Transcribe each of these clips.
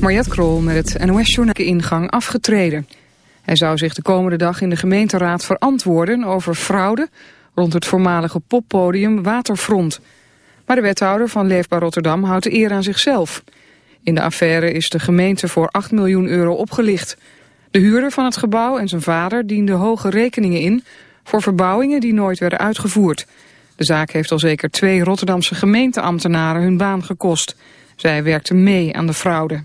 Mariette Krol met het NOS-journaal ingang afgetreden. Hij zou zich de komende dag in de gemeenteraad verantwoorden over fraude rond het voormalige poppodium Waterfront. Maar de wethouder van Leefbaar Rotterdam houdt de eer aan zichzelf. In de affaire is de gemeente voor 8 miljoen euro opgelicht. De huurder van het gebouw en zijn vader dienden hoge rekeningen in... voor verbouwingen die nooit werden uitgevoerd. De zaak heeft al zeker twee Rotterdamse gemeenteambtenaren hun baan gekost. Zij werkten mee aan de fraude.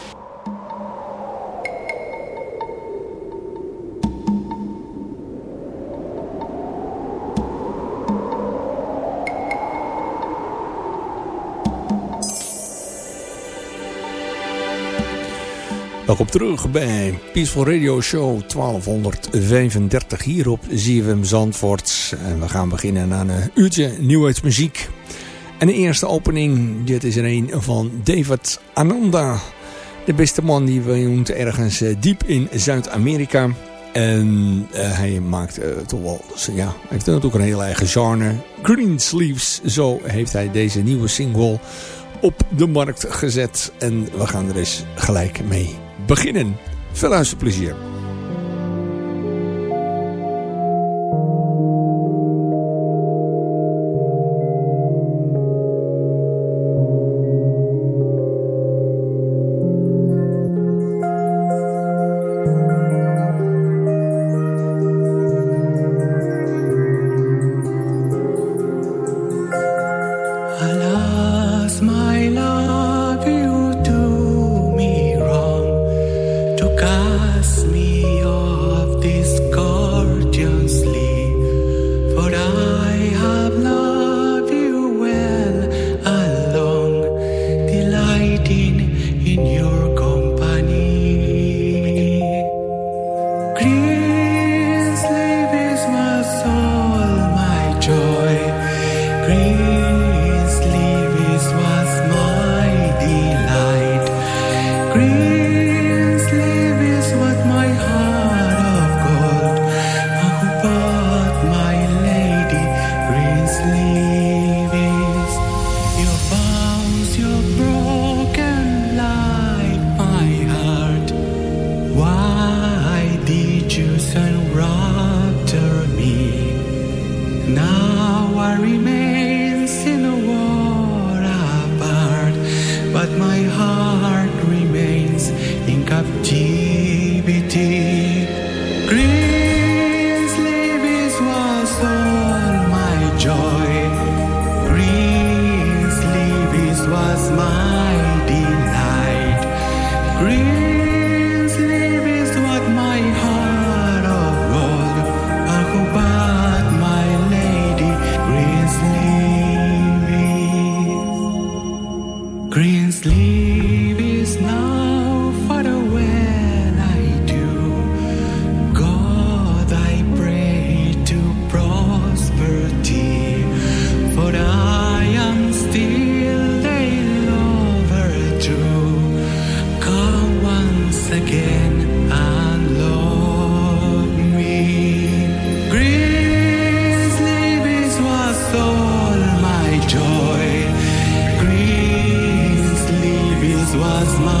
Welkom terug bij Peaceful Radio Show 1235 hier op ZFM Zandvoort. En we gaan beginnen aan een uurtje nieuwheidsmuziek. En de eerste opening, dit is er een van David Ananda. De beste man die woont ergens eh, diep in Zuid-Amerika. En uh, hij maakt uh, toch wel, ja, hij heeft natuurlijk een heel eigen genre. Green Sleeves, zo heeft hij deze nieuwe single op de markt gezet. En we gaan er eens gelijk mee beginnen. Veel luisterplezier. was mine.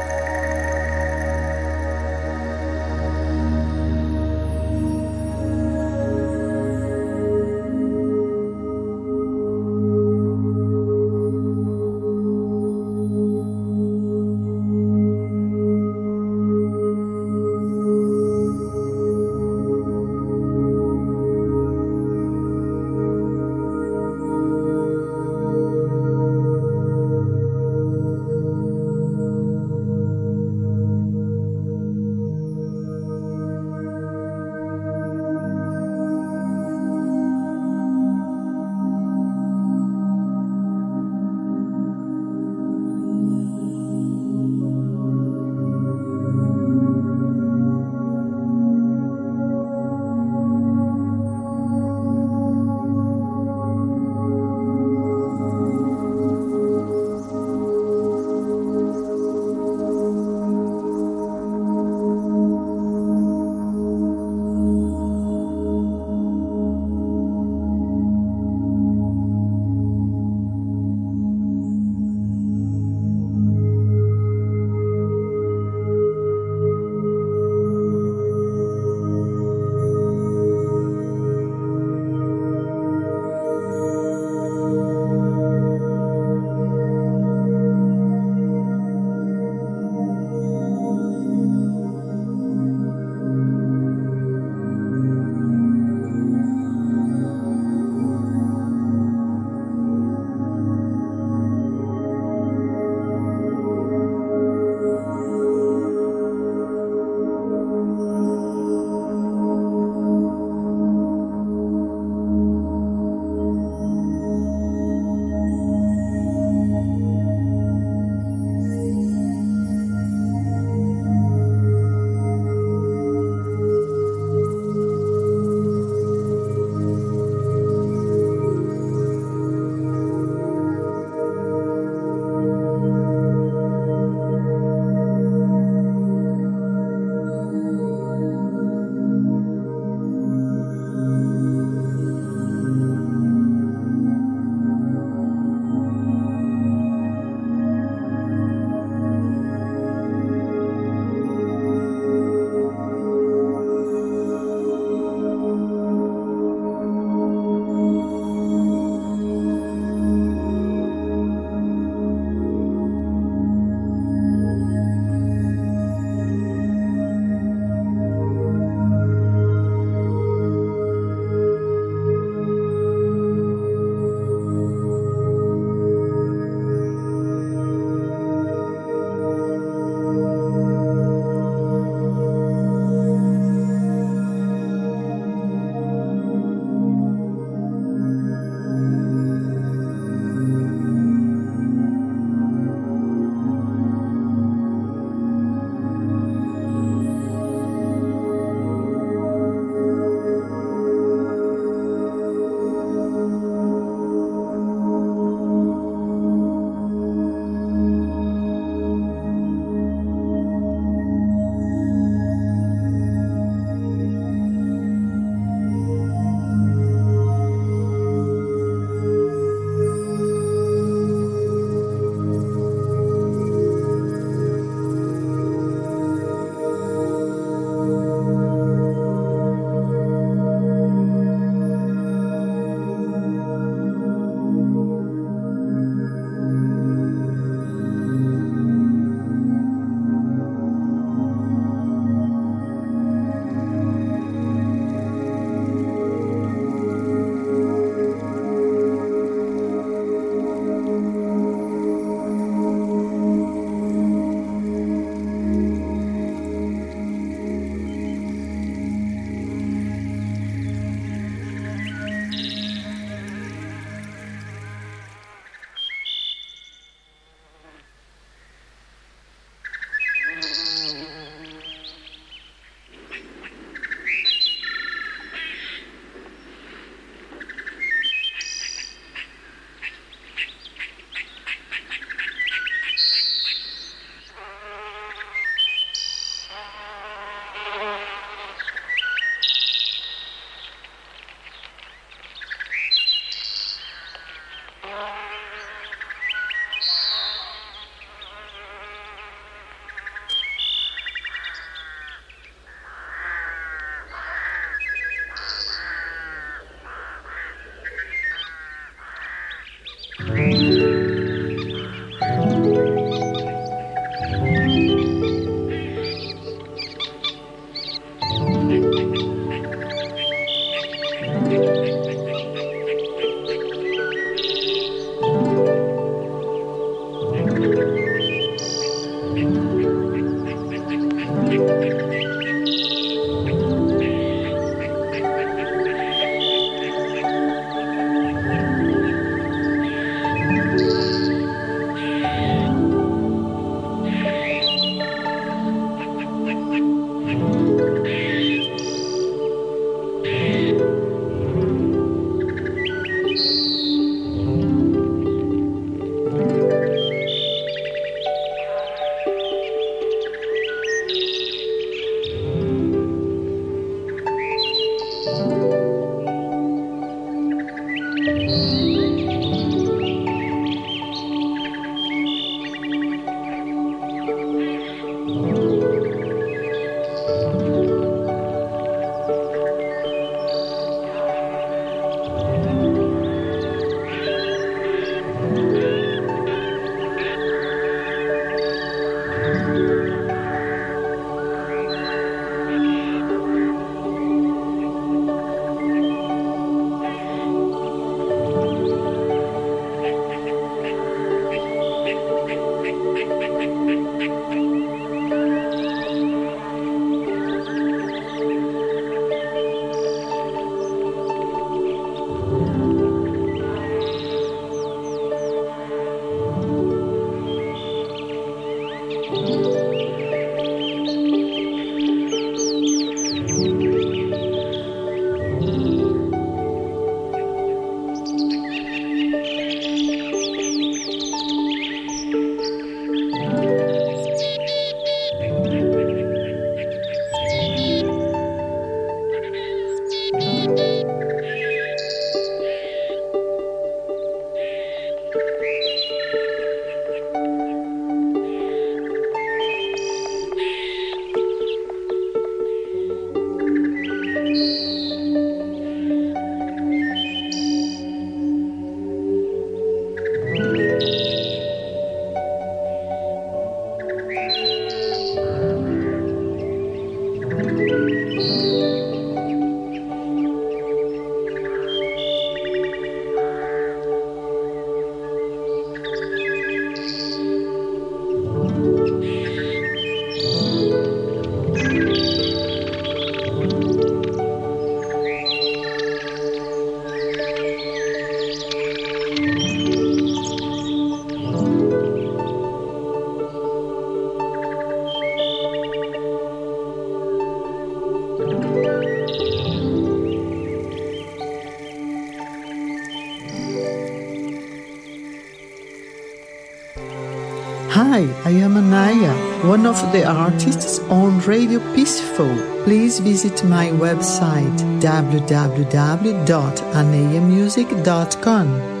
Hi, I am Anaya, one of the artists on Radio Peaceful. Please visit my website www.anayamusic.com.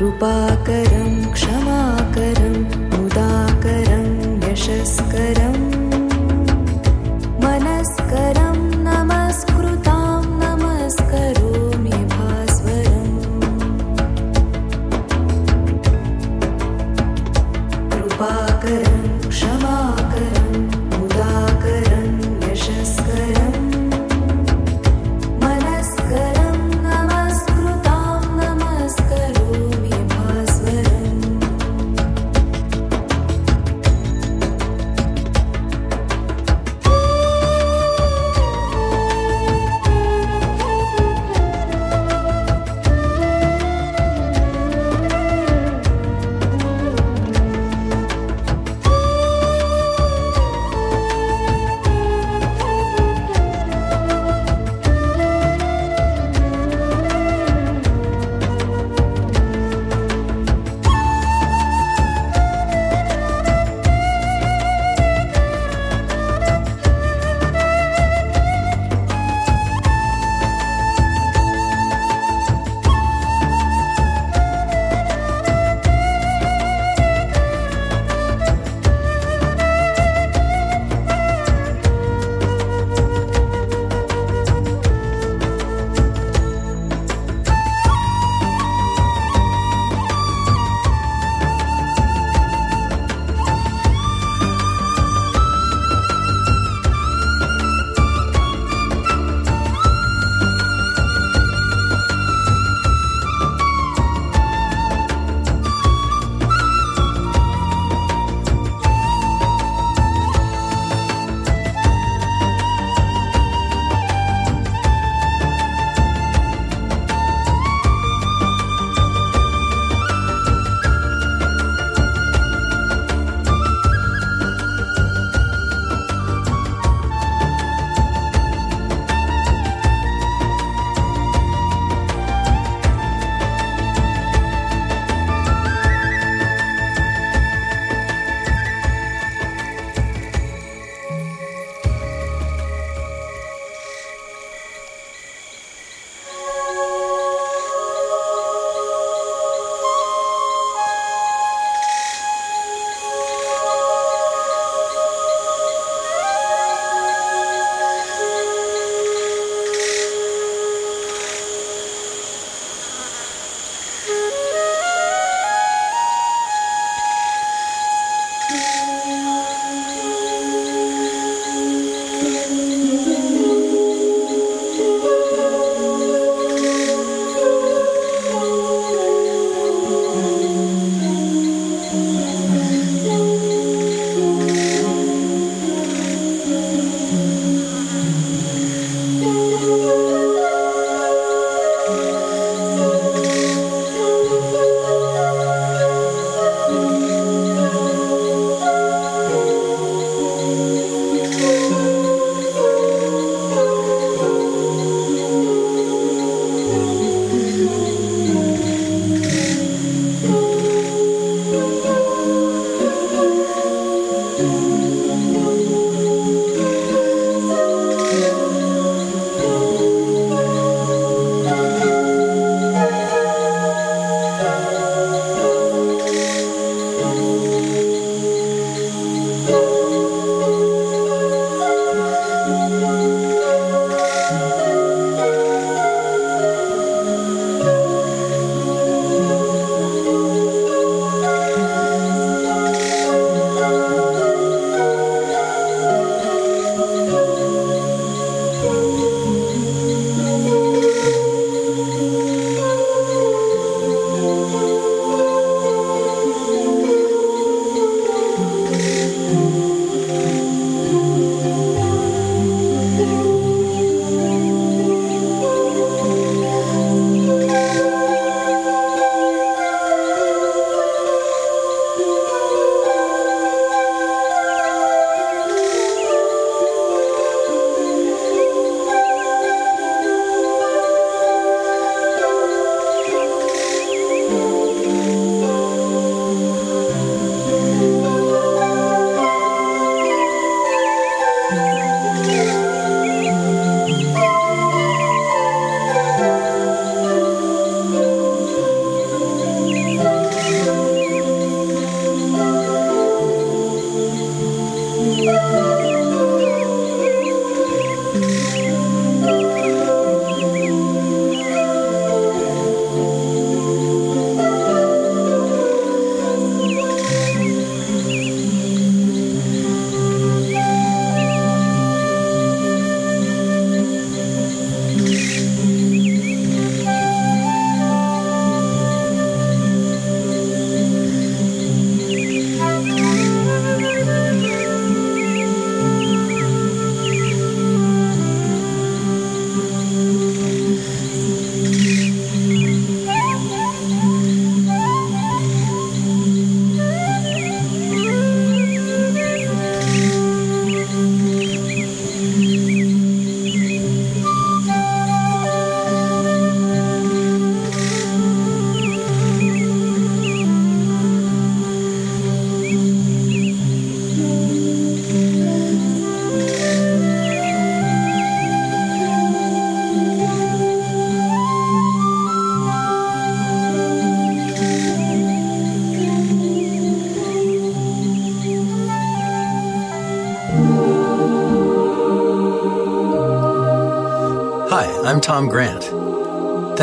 कृपाकरम्।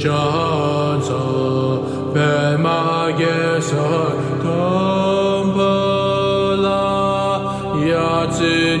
Jansa Pemagesa Kambala Yatsi